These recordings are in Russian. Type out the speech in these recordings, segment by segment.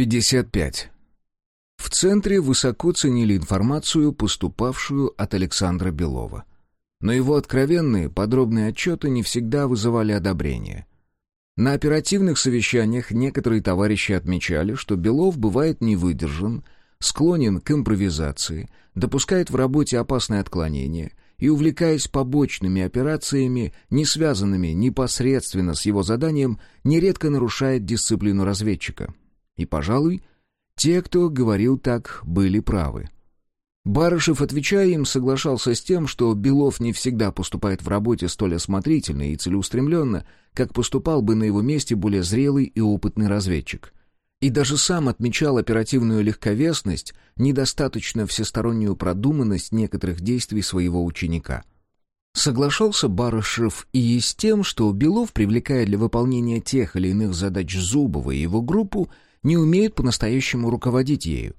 55. В центре высоко ценили информацию, поступавшую от Александра Белова. Но его откровенные, подробные отчеты не всегда вызывали одобрение. На оперативных совещаниях некоторые товарищи отмечали, что Белов бывает невыдержан, склонен к импровизации, допускает в работе опасные отклонения и, увлекаясь побочными операциями, не связанными непосредственно с его заданием, нередко нарушает дисциплину разведчика. И, пожалуй, те, кто говорил так, были правы. Барышев, отвечая им, соглашался с тем, что Белов не всегда поступает в работе столь осмотрительно и целеустремленно, как поступал бы на его месте более зрелый и опытный разведчик. И даже сам отмечал оперативную легковесность, недостаточно всестороннюю продуманность некоторых действий своего ученика. Соглашался Барышев и с тем, что Белов, привлекая для выполнения тех или иных задач Зубова и его группу, не умеют по-настоящему руководить ею.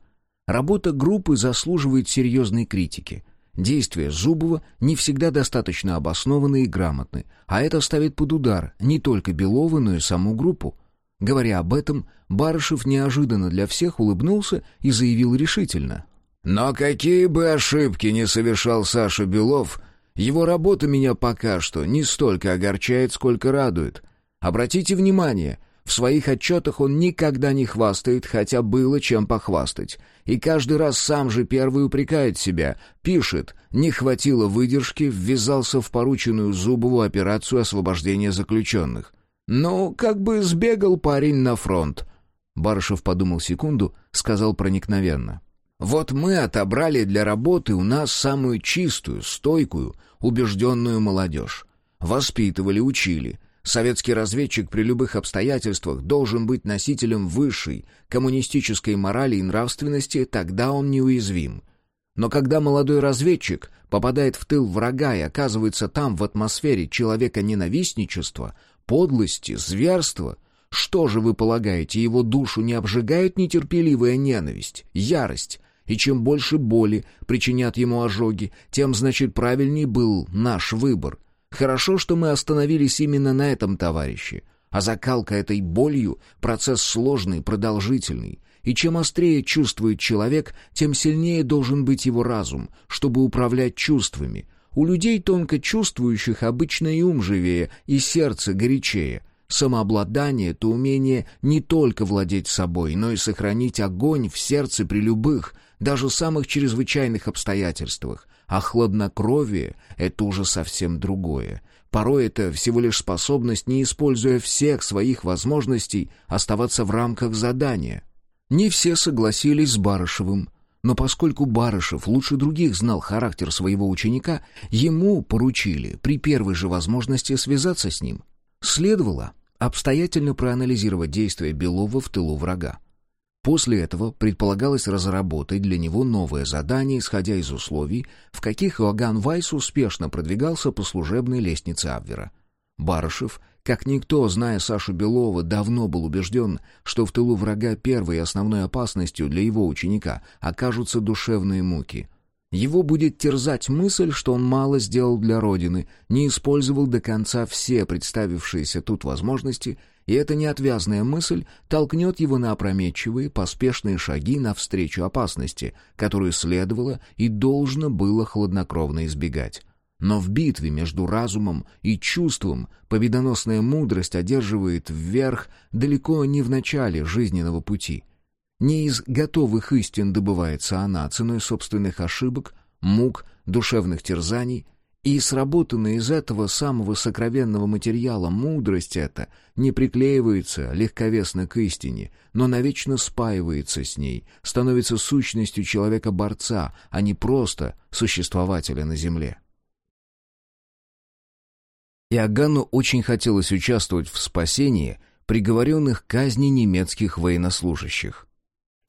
Работа группы заслуживает серьезной критики. Действия Зубова не всегда достаточно обоснованы и грамотны, а это ставит под удар не только Белова, но и саму группу. Говоря об этом, Барышев неожиданно для всех улыбнулся и заявил решительно. «Но какие бы ошибки не совершал Саша Белов, его работа меня пока что не столько огорчает, сколько радует. Обратите внимание — в своих отчетах он никогда не хвастает, хотя было чем похвастать. И каждый раз сам же первый упрекает себя. Пишет, не хватило выдержки, ввязался в порученную Зубову операцию освобождения заключенных. «Ну, как бы сбегал парень на фронт». Барышев подумал секунду, сказал проникновенно. «Вот мы отобрали для работы у нас самую чистую, стойкую, убежденную молодежь. Воспитывали, учили». Советский разведчик при любых обстоятельствах должен быть носителем высшей коммунистической морали и нравственности, тогда он неуязвим. Но когда молодой разведчик попадает в тыл врага и оказывается там в атмосфере человека ненавистничества, подлости, зверства, что же вы полагаете, его душу не обжигает нетерпеливая ненависть, ярость, и чем больше боли причинят ему ожоги, тем, значит, правильней был наш выбор — Хорошо, что мы остановились именно на этом товарище. А закалка этой болью — процесс сложный, продолжительный. И чем острее чувствует человек, тем сильнее должен быть его разум, чтобы управлять чувствами. У людей тонко чувствующих обычно и ум живее, и сердце горячее. Самообладание — это умение не только владеть собой, но и сохранить огонь в сердце при любых, даже самых чрезвычайных обстоятельствах. А хладнокровие — это уже совсем другое. Порой это всего лишь способность, не используя всех своих возможностей, оставаться в рамках задания. Не все согласились с Барышевым, но поскольку Барышев лучше других знал характер своего ученика, ему поручили при первой же возможности связаться с ним. Следовало обстоятельно проанализировать действия Белова в тылу врага. После этого предполагалось разработать для него новое задание, исходя из условий, в каких Иоганн Вайс успешно продвигался по служебной лестнице Абвера. Барышев, как никто, зная Сашу Белова, давно был убежден, что в тылу врага первой основной опасностью для его ученика окажутся душевные муки. Его будет терзать мысль, что он мало сделал для Родины, не использовал до конца все представившиеся тут возможности и эта неотвязная мысль толкнет его на опрометчивые, поспешные шаги навстречу опасности, которую следовало и должно было хладнокровно избегать. Но в битве между разумом и чувством победоносная мудрость одерживает вверх далеко не в начале жизненного пути. Не из готовых истин добывается она ценой собственных ошибок, мук, душевных терзаний — и сработанная из этого самого сокровенного материала мудрость эта не приклеивается легковесно к истине, но навечно спаивается с ней, становится сущностью человека-борца, а не просто существователя на земле. Иоганну очень хотелось участвовать в спасении приговоренных к казни немецких военнослужащих.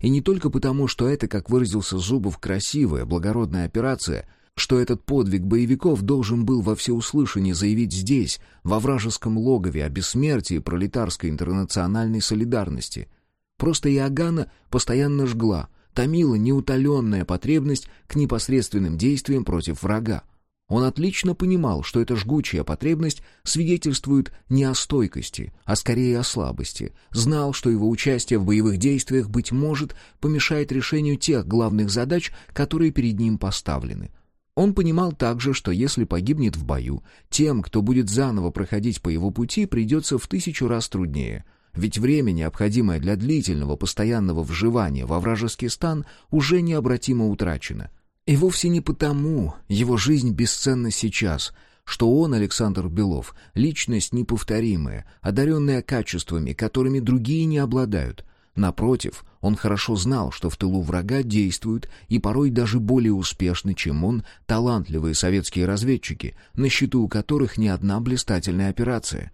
И не только потому, что это, как выразился Зубов, красивая, благородная операция — что этот подвиг боевиков должен был во всеуслышание заявить здесь, во вражеском логове, о бессмертии пролетарской интернациональной солидарности. Просто Иоганна постоянно жгла, томила неутоленная потребность к непосредственным действиям против врага. Он отлично понимал, что эта жгучая потребность свидетельствует не о стойкости, а скорее о слабости. Знал, что его участие в боевых действиях, быть может, помешает решению тех главных задач, которые перед ним поставлены. Он понимал также, что если погибнет в бою, тем, кто будет заново проходить по его пути, придется в тысячу раз труднее. Ведь время, необходимое для длительного постоянного вживания во вражеский стан, уже необратимо утрачено — и вовсе не потому его жизнь бесценна сейчас, что он, Александр Белов, личность неповторимая, одаренная качествами, которыми другие не обладают. Напротив, он хорошо знал, что в тылу врага действуют и порой даже более успешны, чем он, талантливые советские разведчики, на счету у которых не одна блистательная операция.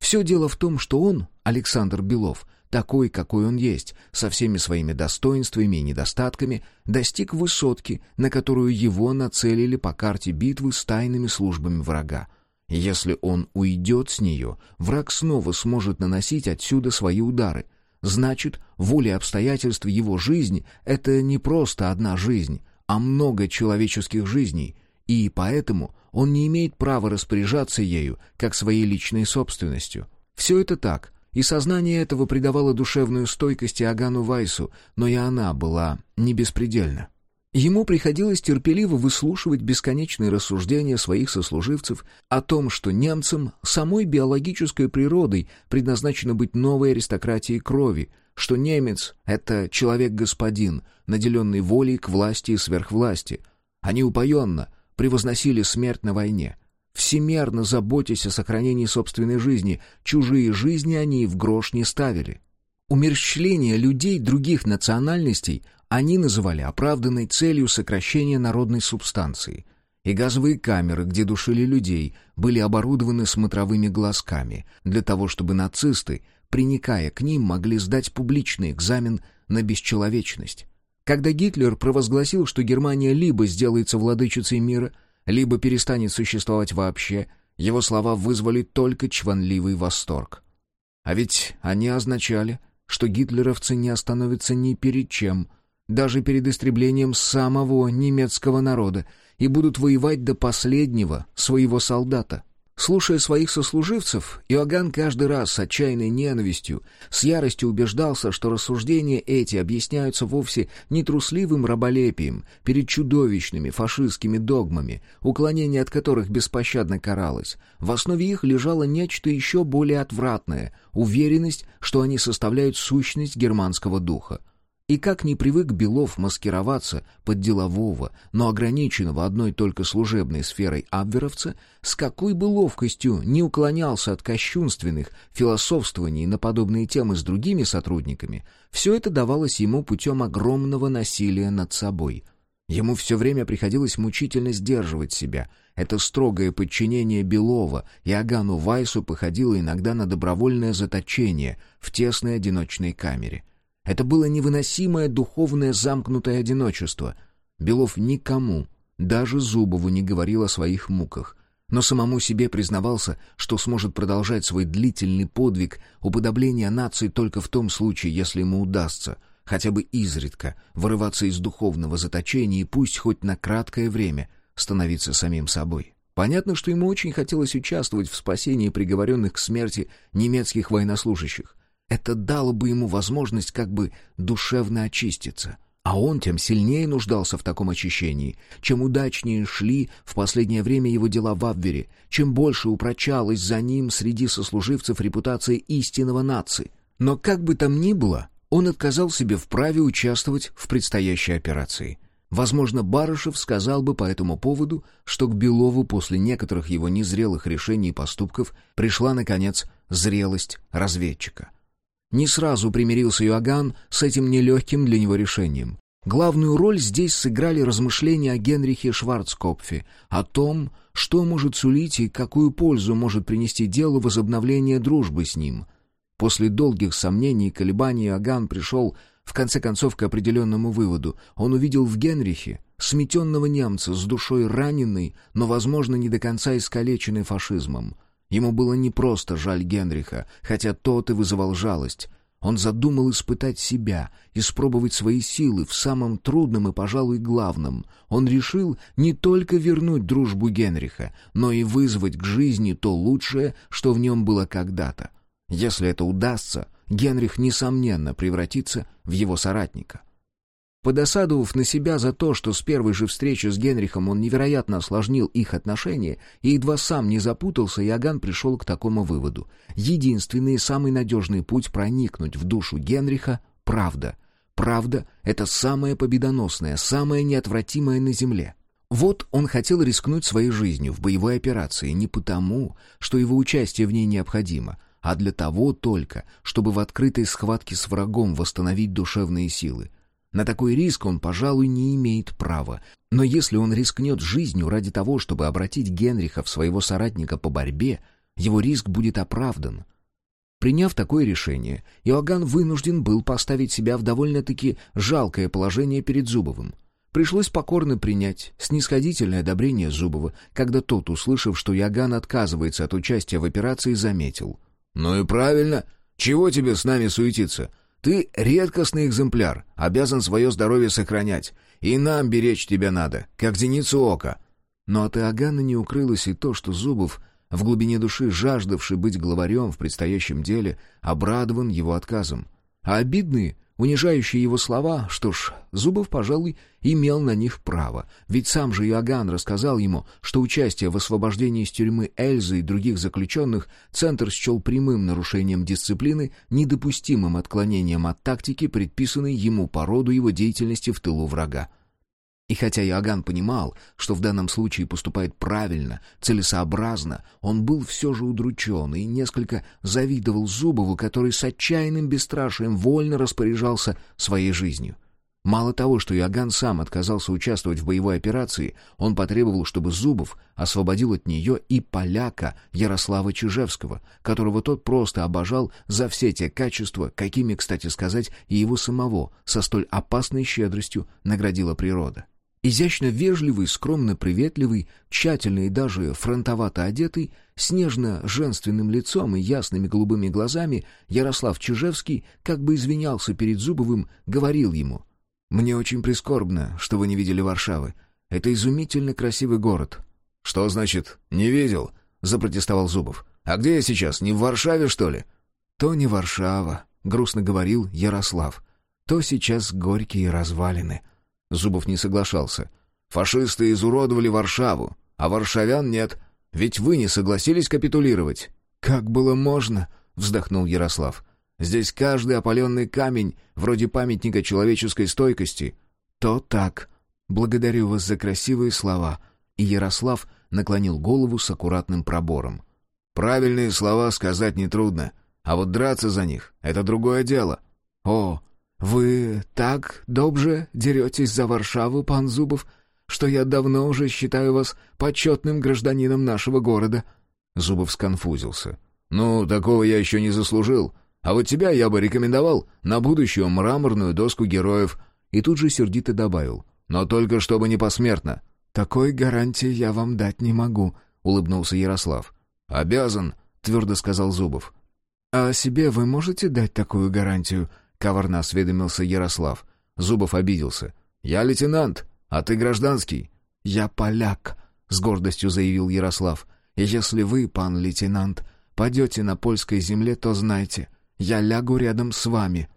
Все дело в том, что он, Александр Белов, такой, какой он есть, со всеми своими достоинствами и недостатками, достиг высотки, на которую его нацелили по карте битвы с тайными службами врага. если он уйдет с нее, враг снова сможет наносить отсюда свои удары. Значит, воле обстоятельств его жизнь — это не просто одна жизнь, а много человеческих жизней, и поэтому он не имеет права распоряжаться ею, как своей личной собственностью. Все это так, и сознание этого придавало душевную стойкость Иоганну Вайсу, но и она была не беспредельна. Ему приходилось терпеливо выслушивать бесконечные рассуждения своих сослуживцев о том, что немцам самой биологической природой предназначено быть новой аристократией крови, что немец — это человек-господин, наделенный волей к власти и сверхвласти. Они упоенно превозносили смерть на войне — всемерно заботясь о сохранении собственной жизни, чужие жизни они в грош не ставили. Умерщвление людей других национальностей они называли оправданной целью сокращения народной субстанции. И газовые камеры, где душили людей, были оборудованы смотровыми глазками, для того чтобы нацисты, приникая к ним, могли сдать публичный экзамен на бесчеловечность. Когда Гитлер провозгласил, что Германия либо сделается владычицей мира – либо перестанет существовать вообще, его слова вызвали только чванливый восторг. А ведь они означали, что гитлеровцы не остановятся ни перед чем, даже перед истреблением самого немецкого народа, и будут воевать до последнего своего солдата. Слушая своих сослуживцев, Иоганн каждый раз с отчаянной ненавистью, с яростью убеждался, что рассуждения эти объясняются вовсе не трусливым раболепием перед чудовищными фашистскими догмами, уклонение от которых беспощадно каралось. В основе их лежало нечто еще более отвратное — уверенность, что они составляют сущность германского духа. И как не привык Белов маскироваться под делового, но ограниченного одной только служебной сферой абверовца, с какой бы ловкостью не уклонялся от кощунственных философствований на подобные темы с другими сотрудниками, все это давалось ему путем огромного насилия над собой. Ему все время приходилось мучительно сдерживать себя. Это строгое подчинение Белова и Агану Вайсу походило иногда на добровольное заточение в тесной одиночной камере — это было невыносимое духовное замкнутое одиночество. Белов никому, даже Зубову, не говорил о своих муках, но самому себе признавался, что сможет продолжать свой длительный подвиг уподобления нации только в том случае, если ему удастся, хотя бы изредка, вырываться из духовного заточения и пусть хоть на краткое время становиться самим собой. Понятно, что ему очень хотелось участвовать в спасении приговоренных к смерти немецких военнослужащих, это дало бы ему возможность как бы душевно очиститься. А он тем сильнее нуждался в таком очищении. Чем удачнее шли в последнее время его дела в Абвере, чем больше упрочалась за ним среди сослуживцев репутация истинного нации. Но как бы там ни было, он отказал себе в праве участвовать в предстоящей операции. Возможно, Барышев сказал бы по этому поводу, что к Белову после некоторых его незрелых решений и поступков пришла, наконец, зрелость разведчика. Не сразу примирился Иоганн с этим нелегким для него решением. Главную роль здесь сыграли размышления о Генрихе Шварцкопфе, о том, что может сулить и какую пользу может принести делу возобновления дружбы с ним. После долгих сомнений и колебаний Иоганн пришел в конце концов к определенному выводу. Он увидел в Генрихе сметенного немца с душой раненой, но, возможно, не до конца искалеченной фашизмом. Ему было не просто жаль Генриха, хотя тот и вызывал жалость. Он задумал испытать себя, испробовать свои силы в самом трудном и, пожалуй, главном. Он решил не только вернуть дружбу Генриха, но и вызвать к жизни то лучшее, что в нем было когда-то. Если это удастся, Генрих, несомненно, превратится в его соратника. Подосадовав на себя за то, что с первой же встречи с Генрихом он невероятно осложнил их отношения и едва сам не запутался, Иоганн пришел к такому выводу. Единственный и самый надежный путь проникнуть в душу Генриха — правда. Правда — это самое победоносное, самое неотвратимое на земле. Вот он хотел рискнуть своей жизнью в боевой операции не потому, что его участие в ней необходимо, а для того только, чтобы в открытой схватке с врагом восстановить душевные силы. На такой риск он, пожалуй, не имеет права. Но если он рискнет жизнью ради того, чтобы обратить Генриха в своего соратника по борьбе, его риск будет оправдан. Приняв такое решение, Иоганн вынужден был поставить себя в довольно-таки жалкое положение перед Зубовым. Пришлось покорно принять снисходительное одобрение Зубова, когда тот, услышав, что Иоганн отказывается от участия в операции, заметил. «Ну и правильно. Чего тебе с нами суетиться? Ты редкостный экземпляр, обязан свое здоровье сохранять. И нам беречь тебя надо, как зеницу ока». Но от Иоганна не укрылось и то, что Зубов, в глубине души жаждавший быть главарем в предстоящем деле, обрадован его отказом. А обидные Унижающие его слова, что ж, Зубов, пожалуй, имел на них право, ведь сам же Иоганн рассказал ему, что участие в освобождении из тюрьмы Эльзы и других заключенных Центр счел прямым нарушением дисциплины, недопустимым отклонением от тактики, предписанной ему по роду его деятельности в тылу врага. И хотя Иоганн понимал, что в данном случае поступает правильно, целесообразно, он был все же удручен и несколько завидовал Зубову, который с отчаянным бесстрашием вольно распоряжался своей жизнью. Мало того, что Иоганн сам отказался участвовать в боевой операции, он потребовал, чтобы Зубов освободил от нее и поляка Ярослава Чижевского, которого тот просто обожал за все те качества, какими, кстати сказать, и его самого со столь опасной щедростью наградила природа. Изящно вежливый, скромно приветливый, тщательный и даже фронтовато одетый, с нежно-женственным лицом и ясными голубыми глазами, Ярослав Чижевский, как бы извинялся перед Зубовым, говорил ему «Мне очень прискорбно, что вы не видели Варшавы. Это изумительно красивый город». «Что значит «не видел»?» — запротестовал Зубов. «А где я сейчас, не в Варшаве, что ли?» «То не Варшава», — грустно говорил Ярослав. «То сейчас горькие развалины». Зубов не соглашался. «Фашисты изуродовали Варшаву, а варшавян нет. Ведь вы не согласились капитулировать». «Как было можно?» — вздохнул Ярослав. «Здесь каждый опаленный камень, вроде памятника человеческой стойкости». «То так. Благодарю вас за красивые слова». И Ярослав наклонил голову с аккуратным пробором. «Правильные слова сказать нетрудно, а вот драться за них — это другое дело». «О, «Вы так добже деретесь за Варшаву, пан Зубов, что я давно уже считаю вас почетным гражданином нашего города». Зубов сконфузился. «Ну, такого я еще не заслужил. А вот тебя я бы рекомендовал на будущую мраморную доску героев». И тут же сердито добавил. «Но только чтобы не посмертно». «Такой гарантии я вам дать не могу», — улыбнулся Ярослав. «Обязан», — твердо сказал Зубов. «А себе вы можете дать такую гарантию?» Коварно осведомился Ярослав. Зубов обиделся. «Я лейтенант, а ты гражданский». «Я поляк», — с гордостью заявил Ярослав. «И если вы, пан лейтенант, падете на польской земле, то знайте, я лягу рядом с вами».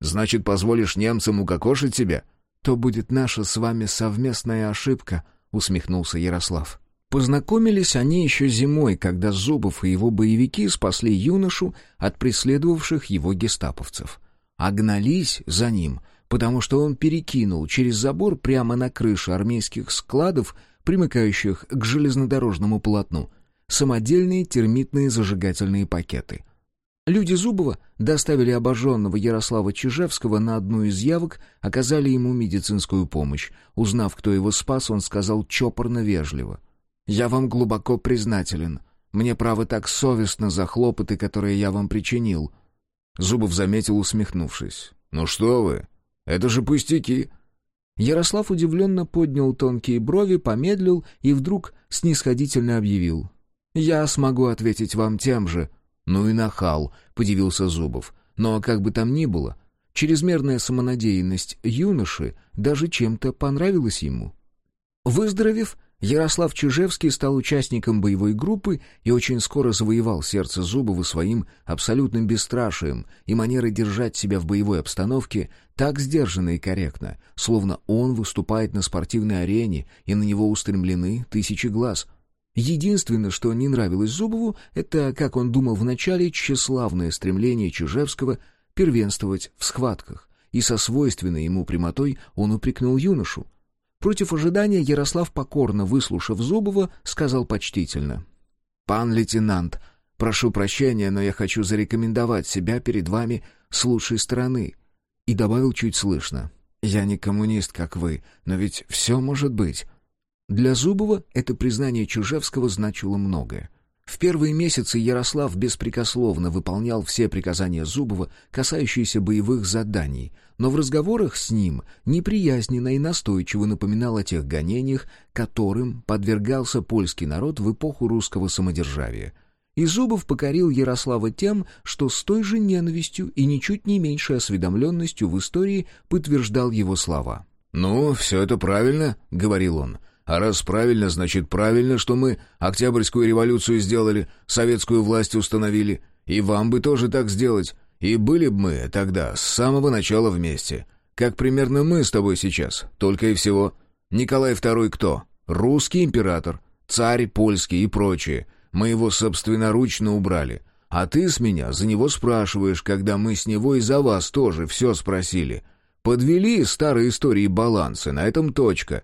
«Значит, позволишь немцам укокошить тебя?» «То будет наша с вами совместная ошибка», — усмехнулся Ярослав. Познакомились они еще зимой, когда Зубов и его боевики спасли юношу от преследовавших его гестаповцев а гнались за ним, потому что он перекинул через забор прямо на крышу армейских складов, примыкающих к железнодорожному полотну, самодельные термитные зажигательные пакеты. Люди Зубова доставили обожженного Ярослава Чижевского на одну из явок, оказали ему медицинскую помощь. Узнав, кто его спас, он сказал чопорно-вежливо. «Я вам глубоко признателен. Мне, право, так совестно за хлопоты, которые я вам причинил. Зубов заметил, усмехнувшись. «Ну что вы? Это же пустяки!» Ярослав удивленно поднял тонкие брови, помедлил и вдруг снисходительно объявил. «Я смогу ответить вам тем же». «Ну и нахал», — подивился Зубов. Но как бы там ни было, чрезмерная самонадеянность юноши даже чем-то понравилась ему. Выздоровев, Ярослав Чижевский стал участником боевой группы и очень скоро завоевал сердце Зубова своим абсолютным бесстрашием и манерой держать себя в боевой обстановке так сдержанно и корректно, словно он выступает на спортивной арене и на него устремлены тысячи глаз. Единственное, что не нравилось Зубову, это, как он думал вначале, тщеславное стремление Чижевского первенствовать в схватках, и со свойственной ему прямотой он упрекнул юношу. Против ожидания Ярослав, покорно выслушав Зубова, сказал почтительно. «Пан лейтенант, прошу прощения, но я хочу зарекомендовать себя перед вами с лучшей стороны». И добавил чуть слышно. «Я не коммунист, как вы, но ведь все может быть». Для Зубова это признание Чужевского значило многое. В первые месяцы Ярослав беспрекословно выполнял все приказания Зубова, касающиеся боевых заданий, но в разговорах с ним неприязненно и настойчиво напоминал о тех гонениях, которым подвергался польский народ в эпоху русского самодержавия. И Зубов покорил Ярослава тем, что с той же ненавистью и ничуть не меньшей осведомленностью в истории подтверждал его слова. «Ну, все это правильно», — говорил он, — а раз правильно, значит правильно, что мы Октябрьскую революцию сделали, советскую власть установили. И вам бы тоже так сделать. И были бы мы тогда с самого начала вместе. Как примерно мы с тобой сейчас, только и всего. Николай II кто? Русский император, царь польский и прочее. Мы его собственноручно убрали. А ты с меня за него спрашиваешь, когда мы с него и за вас тоже все спросили. Подвели старые истории балансы, на этом точка.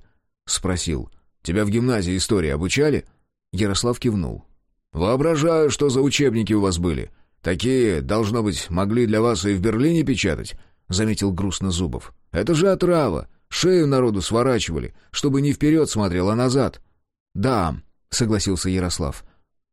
Спросил. «Тебя в гимназии истории обучали?» Ярослав кивнул. «Воображаю, что за учебники у вас были. Такие, должно быть, могли для вас и в Берлине печатать», — заметил грустно Зубов. «Это же отрава. Шею народу сворачивали, чтобы не вперед смотрел, а назад». «Да», — согласился Ярослав.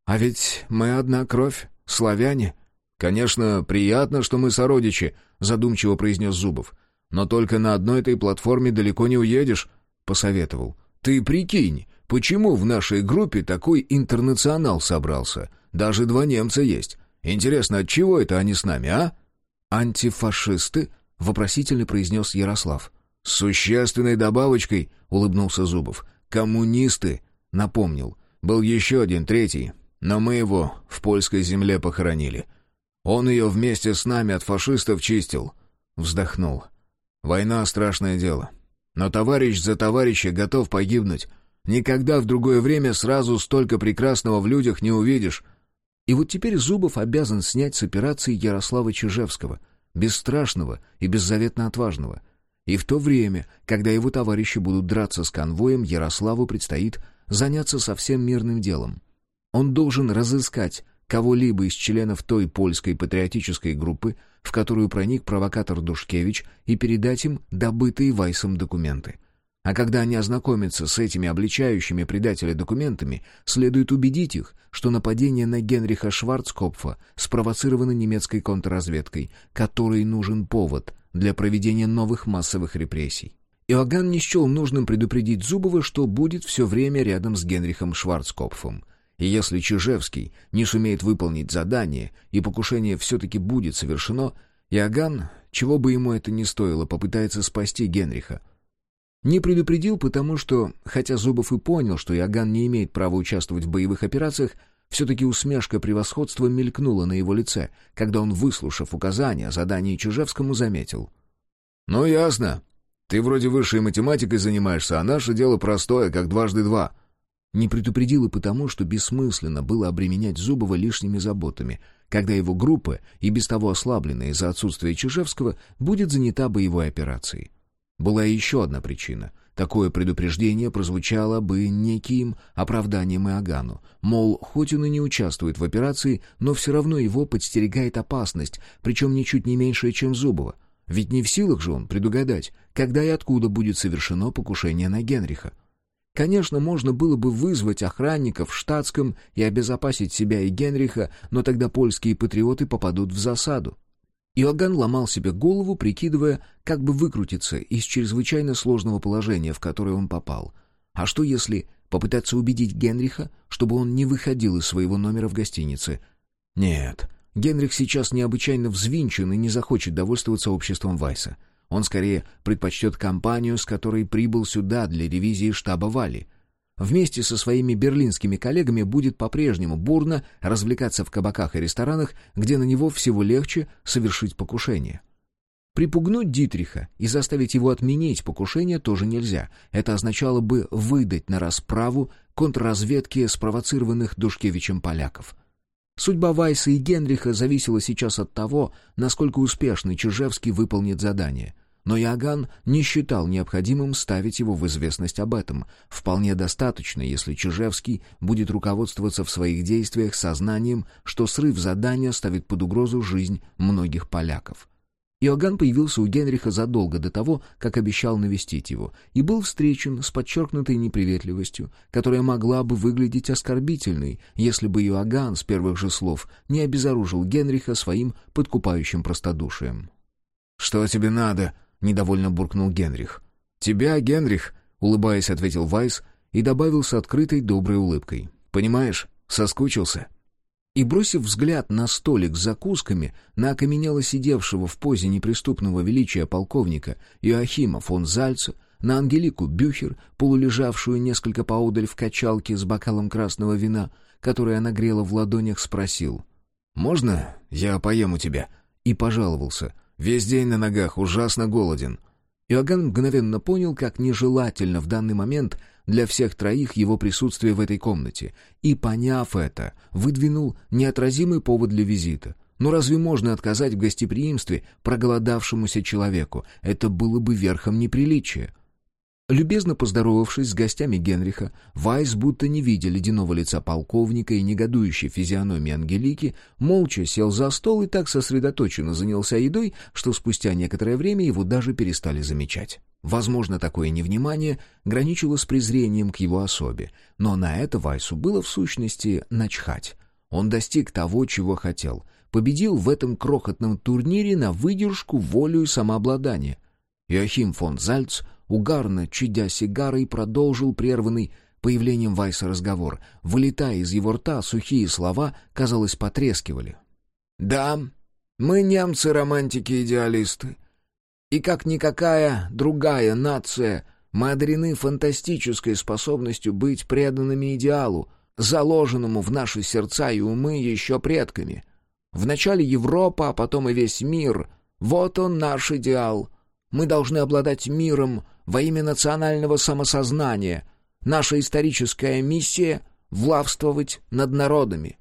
«А ведь мы одна кровь, славяне». «Конечно, приятно, что мы сородичи», — задумчиво произнес Зубов. «Но только на одной этой платформе далеко не уедешь посоветовал. «Ты прикинь, почему в нашей группе такой интернационал собрался? Даже два немца есть. Интересно, от чего это они с нами, а?» «Антифашисты?» — вопросительно произнес Ярослав. «С существенной добавочкой», — улыбнулся Зубов. «Коммунисты», — напомнил. «Был еще один, третий, но мы его в польской земле похоронили. Он ее вместе с нами от фашистов чистил». Вздохнул. «Война — страшное дело. Но товарищ за товарища готов погибнуть. Никогда в другое время сразу столько прекрасного в людях не увидишь. И вот теперь Зубов обязан снять с операции Ярослава Чижевского, бесстрашного и беззаветно отважного. И в то время, когда его товарищи будут драться с конвоем, Ярославу предстоит заняться совсем мирным делом. Он должен разыскать кого-либо из членов той польской патриотической группы, в которую проник провокатор Душкевич, и передать им добытые Вайсом документы. А когда они ознакомятся с этими обличающими предателя документами, следует убедить их, что нападение на Генриха Шварцкопфа спровоцировано немецкой контрразведкой, которой нужен повод для проведения новых массовых репрессий. Иоганн не счел нужным предупредить Зубова, что будет все время рядом с Генрихом Шварцкопфом — и если Чижевский не сумеет выполнить задание, и покушение все-таки будет совершено, Иоганн, чего бы ему это ни стоило, попытается спасти Генриха. Не предупредил, потому что, хотя Зубов и понял, что Иоганн не имеет права участвовать в боевых операциях, все-таки усмешка превосходства мелькнула на его лице, когда он, выслушав указания о задании Чижевскому, заметил. «Ну, ясно. Ты вроде высшей математикой занимаешься, а наше дело простое, как дважды два». Не предупредил и потому, что бессмысленно было обременять Зубова лишними заботами, когда его группа, и без того ослабленная из-за отсутствия Чижевского, будет занята боевой операцией. Была еще одна причина. Такое предупреждение прозвучало бы неким оправданием Иоганну. Мол, хоть он и не участвует в операции, но все равно его подстерегает опасность, причем ничуть не меньшая, чем Зубова. Ведь не в силах же он предугадать, когда и откуда будет совершено покушение на Генриха. Конечно, можно было бы вызвать охранников в штатском и обезопасить себя и Генриха, но тогда польские патриоты попадут в засаду. Иоганн ломал себе голову, прикидывая, как бы выкрутиться из чрезвычайно сложного положения, в которое он попал. А что если попытаться убедить Генриха, чтобы он не выходил из своего номера в гостинице? Нет, Генрих сейчас необычайно взвинчен и не захочет довольствоваться обществом Вайса. Он скорее предпочтет компанию, с которой прибыл сюда для ревизии штаба Вали. Вместе со своими берлинскими коллегами будет по-прежнему бурно развлекаться в кабаках и ресторанах, где на него всего легче совершить покушение. Припугнуть Дитриха и заставить его отменить покушение тоже нельзя. Это означало бы выдать на расправу контрразведки спровоцированных Душкевичем поляков. Судьба Вайса и Генриха зависела сейчас от того, насколько успешно Чижевский выполнит задание — но Иоганн не считал необходимым ставить его в известность об этом. Вполне достаточно, если Чижевский будет руководствоваться в своих действиях сознанием, что срыв задания ставит под угрозу жизнь многих поляков. Иоганн появился у Генриха задолго до того, как обещал навестить его, и был встречен с подчеркнутой неприветливостью, которая могла бы выглядеть оскорбительной, если бы Иоганн с первых же слов не обезоружил Генриха своим подкупающим простодушием. «Что тебе надо?» — недовольно буркнул Генрих. «Тебя, Генрих?» — улыбаясь, ответил Вайс и добавил с открытой доброй улыбкой. «Понимаешь, соскучился». И, бросив взгляд на столик с закусками, на окаменело сидевшего в позе неприступного величия полковника Иоахима фон Зальца, на Ангелику Бюхер, полулежавшую несколько поодаль в качалке с бокалом красного вина, которое она грела в ладонях, спросил. «Можно я поем у тебя?» И пожаловался — Весь день на ногах, ужасно голоден». Иоганн мгновенно понял, как нежелательно в данный момент для всех троих его присутствие в этой комнате, и, поняв это, выдвинул неотразимый повод для визита. Но разве можно отказать в гостеприимстве проголодавшемуся человеку? Это было бы верхом неприличия. Любезно поздоровавшись с гостями Генриха, Вайс, будто не видя ледяного лица полковника и негодующей физиономии Ангелики, молча сел за стол и так сосредоточенно занялся едой, что спустя некоторое время его даже перестали замечать. Возможно, такое невнимание граничило с презрением к его особе, но на это Вайсу было в сущности начхать. Он достиг того, чего хотел, победил в этом крохотном турнире на выдержку, волю и самообладание. Иохим фон Зальц — угарно, чадя сигарой, продолжил прерванный появлением Вайса разговор. Вылетая из его рта, сухие слова, казалось, потрескивали. «Да, мы немцы-романтики-идеалисты. И как никакая другая нация, мы одарены фантастической способностью быть преданными идеалу, заложенному в наши сердца и умы еще предками. Вначале Европа, а потом и весь мир. Вот он наш идеал. Мы должны обладать миром, во имя национального самосознания. Наша историческая миссия — влавствовать над народами.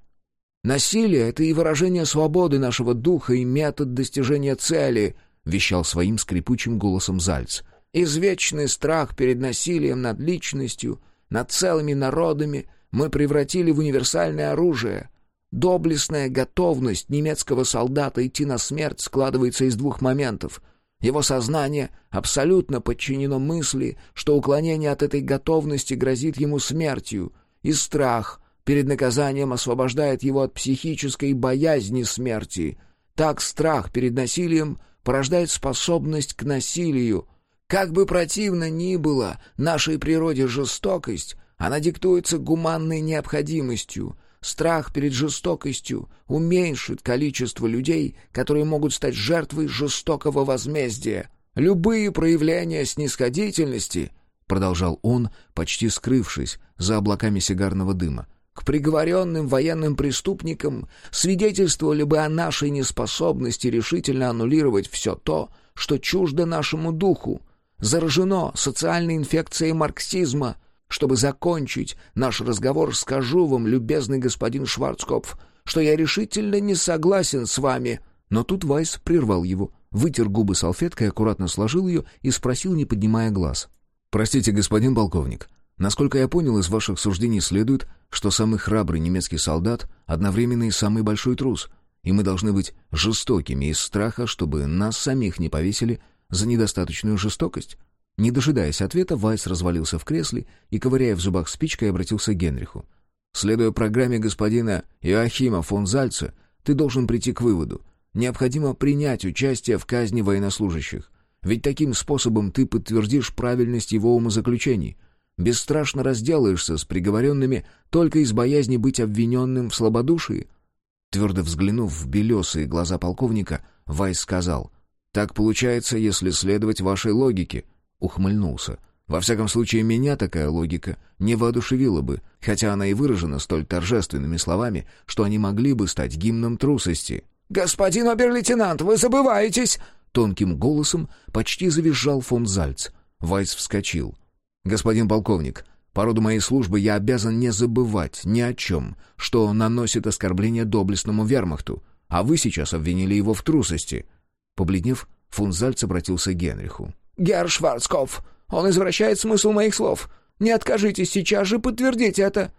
Насилие — это и выражение свободы нашего духа, и метод достижения цели, — вещал своим скрипучим голосом Зальц. Извечный страх перед насилием над личностью, над целыми народами мы превратили в универсальное оружие. Доблестная готовность немецкого солдата идти на смерть складывается из двух моментов — его сознание абсолютно подчинено мысли, что уклонение от этой готовности грозит ему смертью, и страх перед наказанием освобождает его от психической боязни смерти. Так страх перед насилием порождает способность к насилию. Как бы противно ни было нашей природе жестокость, она диктуется гуманной необходимостью, Страх перед жестокостью уменьшит количество людей, которые могут стать жертвой жестокого возмездия. Любые проявления снисходительности, продолжал он, почти скрывшись за облаками сигарного дыма, к приговоренным военным преступникам свидетельствовали бы о нашей неспособности решительно аннулировать все то, что чуждо нашему духу, заражено социальной инфекцией марксизма, чтобы закончить наш разговор, скажу вам, любезный господин Шварцкопф, что я решительно не согласен с вами». Но тут Вайс прервал его, вытер губы салфеткой, аккуратно сложил ее и спросил, не поднимая глаз. «Простите, господин полковник, насколько я понял, из ваших суждений следует, что самый храбрый немецкий солдат одновременно и самый большой трус, и мы должны быть жестокими из страха, чтобы нас самих не повесили за недостаточную жестокость. Не дожидаясь ответа, Вайс развалился в кресле и, ковыряя в зубах спичкой, обратился к Генриху. «Следуя программе господина Иоахима фон Зальца, ты должен прийти к выводу. Необходимо принять участие в казни военнослужащих. Ведь таким способом ты подтвердишь правильность его умозаключений. Бесстрашно разделаешься с приговоренными только из боязни быть обвиненным в слабодушии. Твердо взглянув в белесые глаза полковника, Вайс сказал, «Так получается, если следовать вашей логике», — ухмыльнулся. «Во всяком случае, меня такая логика не воодушевила бы, хотя она и выражена столь торжественными словами, что они могли бы стать гимном трусости». «Господин обер-лейтенант, вы забываетесь!» Тонким голосом почти завизжал фон Зальц. Вайс вскочил. «Господин полковник, по роду моей службы я обязан не забывать ни о чем, что наносит оскорбление доблестному вермахту, а вы сейчас обвинили его в трусости». Побледнев, фон Зальц обратился к Генриху. «Герр Шварцкопф, он извращает смысл моих слов. Не откажитесь сейчас же подтвердить это».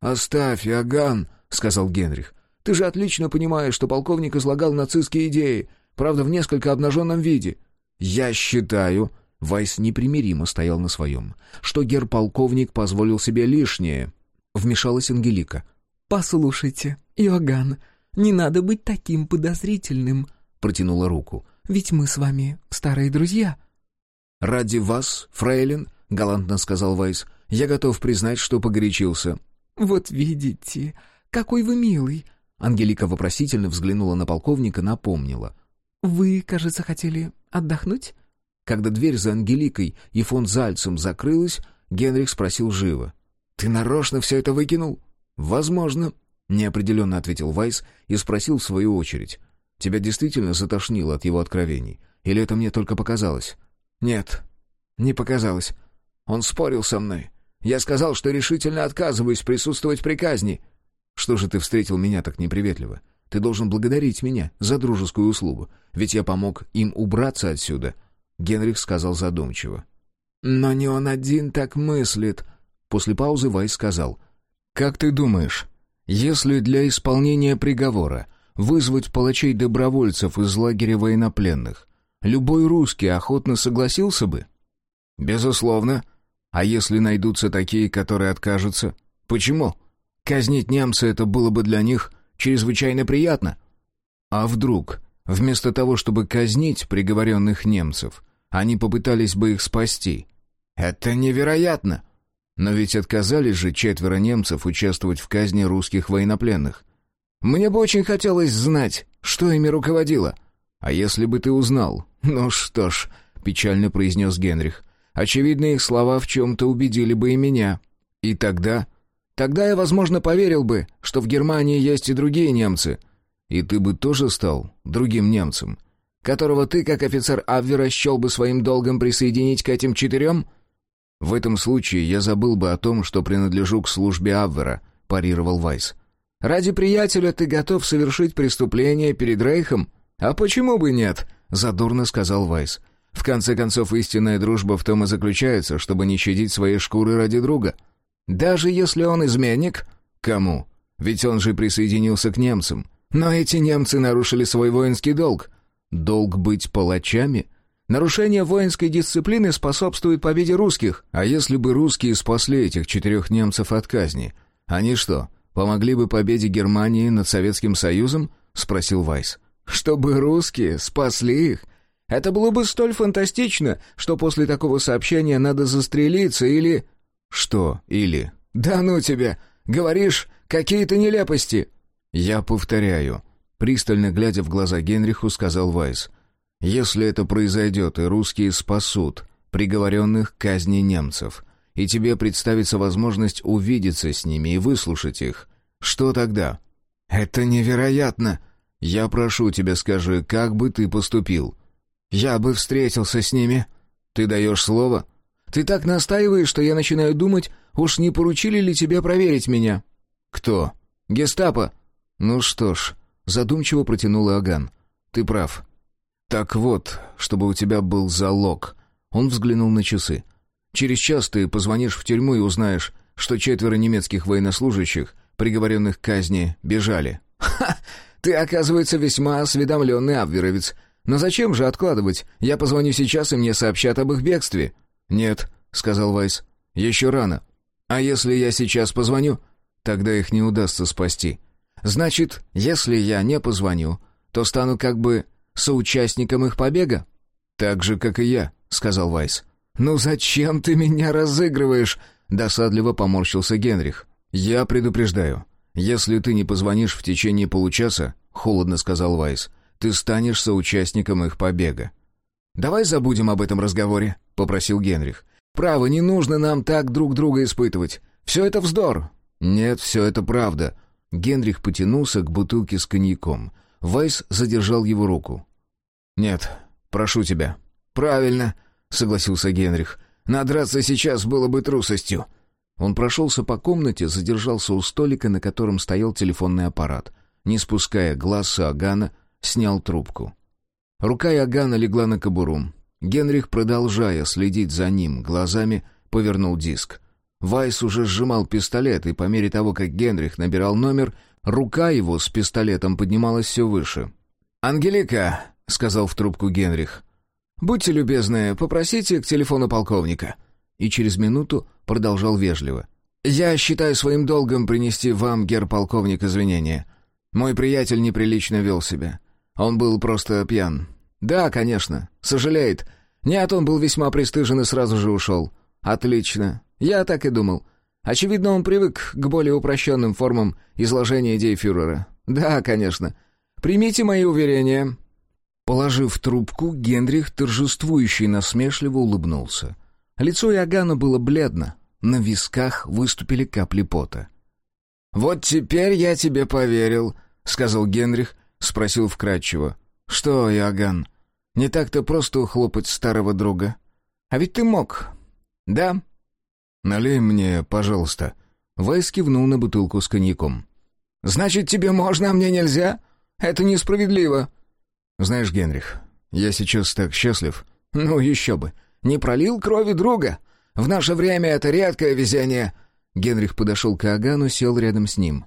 «Оставь, Иоганн», — сказал Генрих. «Ты же отлично понимаешь, что полковник излагал нацистские идеи, правда, в несколько обнаженном виде. Я считаю...» Вайс непримиримо стоял на своем. «Что гер-полковник позволил себе лишнее?» Вмешалась Ангелика. «Послушайте, Иоганн, не надо быть таким подозрительным», — протянула руку. «Ведь мы с вами старые друзья». «Ради вас, фрейлин», — галантно сказал Вайс, — «я готов признать, что погорячился». «Вот видите, какой вы милый». Ангелика вопросительно взглянула на полковника, напомнила. «Вы, кажется, хотели отдохнуть?» Когда дверь за Ангеликой и фон Зальцем закрылась, Генрих спросил живо. «Ты нарочно все это выкинул?» «Возможно», — неопределенно ответил Вайс и спросил в свою очередь. «Тебя действительно затошнило от его откровений? Или это мне только показалось?» «Нет, не показалось. Он спорил со мной. Я сказал, что решительно отказываюсь присутствовать при казни». «Что же ты встретил меня так неприветливо? Ты должен благодарить меня за дружескую услугу, ведь я помог им убраться отсюда», — Генрих сказал задумчиво. «Но не он один так мыслит», — после паузы Вайс сказал. «Как ты думаешь, если для исполнения приговора вызвать палачей-добровольцев из лагеря военнопленных, любой русский охотно согласился бы?» «Безусловно. А если найдутся такие, которые откажутся? Почему? Казнить немца это было бы для них чрезвычайно приятно. А вдруг, вместо того, чтобы казнить приговоренных немцев, они попытались бы их спасти? Это невероятно! Но ведь отказались же четверо немцев участвовать в казни русских военнопленных. Мне бы очень хотелось знать, что ими руководило. А если бы ты узнал? Ну что ж, печально произнес Генрих. Очевидно, их слова в чем-то убедили бы и меня. И тогда Тогда я, возможно, поверил бы, что в Германии есть и другие немцы. И ты бы тоже стал другим немцем, которого ты, как офицер Абвера, счел бы своим долгом присоединить к этим четырем? В этом случае я забыл бы о том, что принадлежу к службе Абвера, парировал Вайс. Ради приятеля ты готов совершить преступление перед Рейхом? А почему бы нет? Задорно сказал Вайс. В конце концов, истинная дружба в том и заключается, чтобы не щадить своей шкуры ради друга. — даже если он изменник? Кому? Ведь он же присоединился к немцам. Но эти немцы нарушили свой воинский долг. Долг быть палачами? Нарушение воинской дисциплины способствует победе русских. А если бы русские спасли этих четырех немцев от казни? Они что, помогли бы победе Германии над Советским Союзом? Спросил Вайс. Чтобы русские спасли их? Это было бы столь фантастично, что после такого сообщения надо застрелиться или... «Что или?» «Да ну тебя! Говоришь, какие-то нелепости!» «Я повторяю», — пристально глядя в глаза Генриху, сказал Вайс. «Если это произойдет, и русские спасут приговоренных к казни немцев, и тебе представится возможность увидеться с ними и выслушать их, что тогда?» «Это невероятно!» «Я прошу тебя, скажи, как бы ты поступил?» «Я бы встретился с ними». «Ты даешь слово?» Ты так настаиваешь, что я начинаю думать, уж не поручили ли тебе проверить меня?» «Кто?» «Гестапо». «Ну что ж», — задумчиво протянул Аган. «Ты прав. Так вот, чтобы у тебя был залог». Он взглянул на часы. «Через час ты позвонишь в тюрьму и узнаешь, что четверо немецких военнослужащих, приговоренных к казни, бежали». «Ха! Ты, оказывается, весьма осведомленный абверовец. Но зачем же откладывать? Я позвоню сейчас, и мне сообщат об их бегстве». «Нет», — сказал Вайс, — «еще рано. А если я сейчас позвоню? Тогда их не удастся спасти. Значит, если я не позвоню, то стану как бы соучастником их побега?» «Так же, как и я», — сказал Вайс. «Ну зачем ты меня разыгрываешь?» — досадливо поморщился Генрих. «Я предупреждаю. «Если ты не позвонишь в течение получаса, — холодно сказал Вайс, — ты станешь соучастником их побега». «Давай забудем об этом разговоре», — попросил Генрих. «Право, не нужно нам так друг друга испытывать. Все это вздор». «Нет, все это правда». Генрих потянулся к бутылке с коньяком. Вайс задержал его руку. «Нет, прошу тебя». «Правильно», — согласился Генрих. «Надраться сейчас было бы трусостью». Он прошелся по комнате, задержался у столика, на котором стоял телефонный аппарат. Не спуская глаз с Агана, снял трубку. Рука Иоганна легла на кобуру. Генрих, продолжая следить за ним глазами, повернул диск. Вайс уже сжимал пистолет, и по мере того, как Генрих набирал номер, рука его с пистолетом поднималась все выше. «Ангелика», — сказал в трубку Генрих, — «будьте любезны, попросите к телефону полковника». И через минуту продолжал вежливо. «Я считаю своим долгом принести вам, гер-полковник, извинения. Мой приятель неприлично вел себя. Он был просто пьян. Да, конечно, сожалеет. Нет, он был весьма пристыжен и сразу же ушел. Отлично. Я так и думал. Очевидно, он привык к более упрощенным формам изложения идей фюрера. Да, конечно. Примите мои уверения». Положив трубку, Генрих, торжествующий насмешливо, улыбнулся. Лицо Иоганна было бледно, на висках выступили капли пота. «Вот теперь я тебе поверил», — сказал Генрих, спросил вкратчиво. «Что, Иоганн, не так-то просто ухлопать старого друга? А ведь ты мог». «Да?» «Налей мне, пожалуйста». Вайс кивнул на бутылку с коньяком. «Значит, тебе можно, а мне нельзя? Это несправедливо». «Знаешь, Генрих, я сейчас так счастлив». «Ну, еще бы. Не пролил крови друга. В наше время это редкое везение». Генрих подошел к Агану, сел рядом с ним.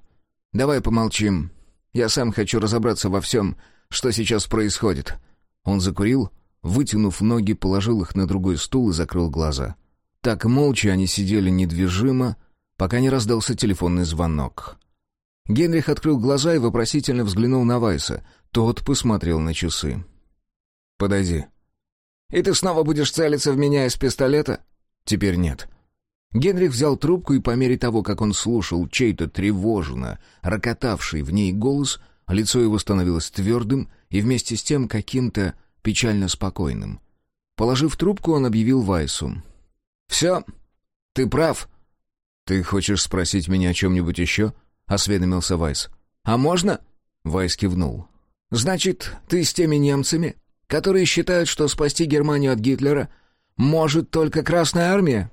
«Давай помолчим. Я сам хочу разобраться во всем, что сейчас происходит». Он закурил, вытянув ноги, положил их на другой стул и закрыл глаза. Так молча они сидели недвижимо, пока не раздался телефонный звонок. Генрих открыл глаза и вопросительно взглянул на Вайса. Тот посмотрел на часы. «Подойди». «И ты снова будешь целиться в меня из пистолета?» «Теперь нет». Генрих взял трубку и по мере того, как он слушал чей-то тревожно рокотавший в ней голос, лицо его становилось твердым и вместе с тем каким-то печально спокойным. Положив трубку, он объявил Вайсу. «Все, ты прав». «Ты хочешь спросить меня о чем-нибудь еще?» — осведомился Вайс. «А можно?» — Вайс кивнул. «Значит, ты с теми немцами, которые считают, что спасти Германию от Гитлера может только Красная Армия?»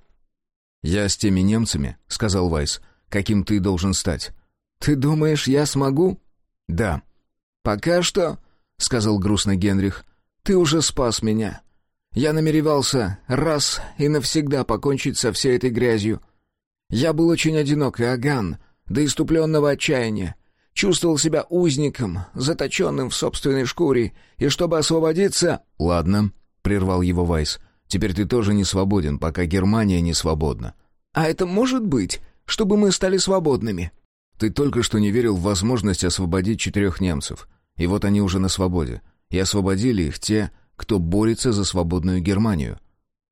«Я с теми немцами», — сказал Вайс, — «каким ты должен стать». «Ты думаешь, я смогу?» «Да». «Пока что», — сказал грустно Генрих, — «ты уже спас меня. Я намеревался раз и навсегда покончить со всей этой грязью. Я был очень одинок и оган, до иступленного отчаяния. Чувствовал себя узником, заточенным в собственной шкуре, и чтобы освободиться...» «Ладно», — прервал его Вайс, Теперь ты тоже не свободен, пока Германия не свободна». «А это может быть, чтобы мы стали свободными?» «Ты только что не верил в возможность освободить четырех немцев. И вот они уже на свободе. И освободили их те, кто борется за свободную Германию».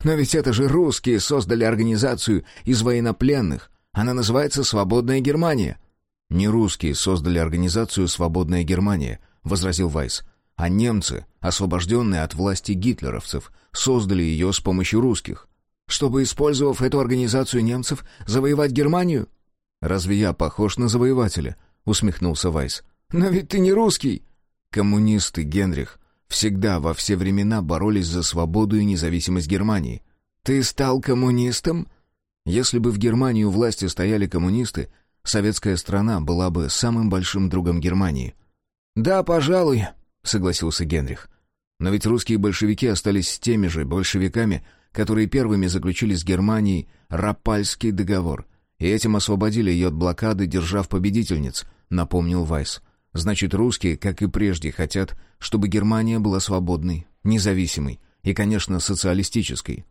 «Но ведь это же русские создали организацию из военнопленных. Она называется «Свободная Германия». «Не русские создали организацию «Свободная Германия», — возразил Вайс а немцы, освобожденные от власти гитлеровцев, создали ее с помощью русских. Чтобы, использовав эту организацию немцев, завоевать Германию? «Разве я похож на завоевателя?» — усмехнулся Вайс. «Но ведь ты не русский!» «Коммунисты, Генрих, всегда во все времена боролись за свободу и независимость Германии». «Ты стал коммунистом?» «Если бы в Германии у власти стояли коммунисты, советская страна была бы самым большим другом Германии». «Да, пожалуй», — согласился Генрих. «Но ведь русские большевики остались теми же большевиками, которые первыми заключили с Германией Рапальский договор, и этим освободили ее от блокады, держав победительниц», — напомнил Вайс. «Значит, русские, как и прежде, хотят, чтобы Германия была свободной, независимой и, конечно, социалистической».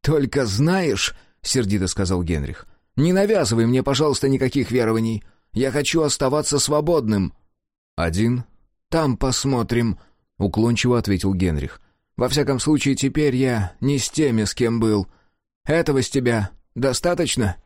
«Только знаешь», — сердито сказал Генрих, — «не навязывай мне, пожалуйста, никаких верований. Я хочу оставаться свободным». «Один там посмотрим», — уклончиво ответил Генрих. «Во всяком случае, теперь я не с теми, с кем был. Этого с тебя достаточно?»